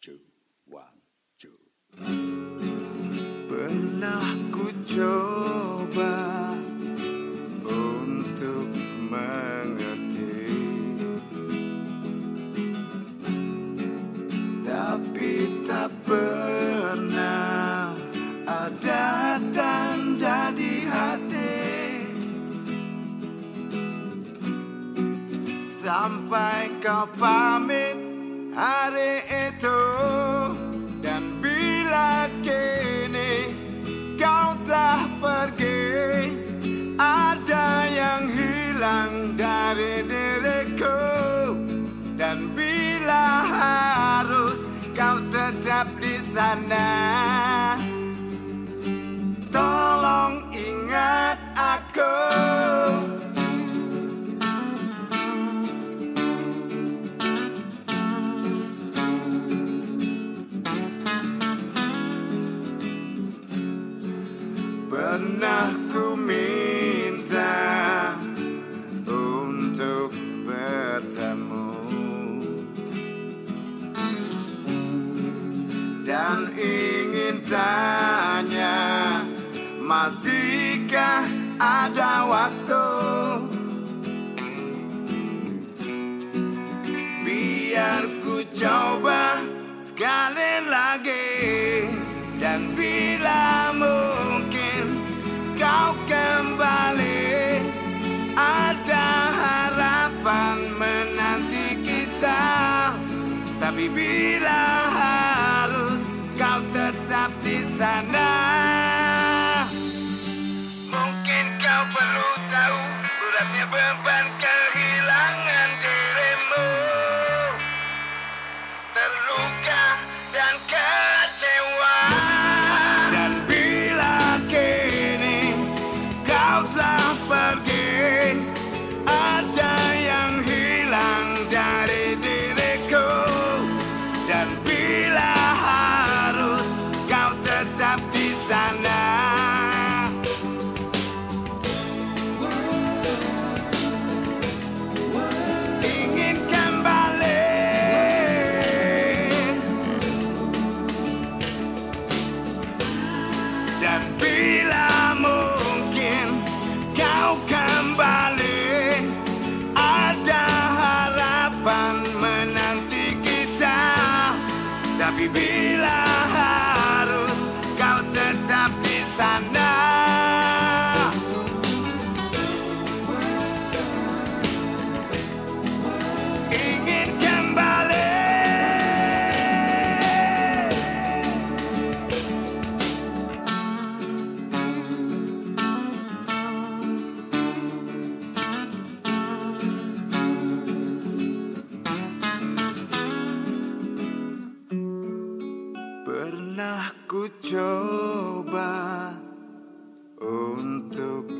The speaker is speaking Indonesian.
two, one, two. Pernah ku coba untuk mengerti Tapi tak pernah ada tanda di hati Sampai kau pamit hari itu Dan bila kini kau telah pergi Ada yang hilang dari diriku. Dan bila harus kau tetap di sana Tolong ingat aku Pernah ku minta untuk bertemu. Dan ingin tanya Masihkah ada waktu? Biar ku coba sekali lagi. Dan bila di sana. Mungkin kau perlu tahu beratnya beban kehilangan tapi Pernah ku coba untuk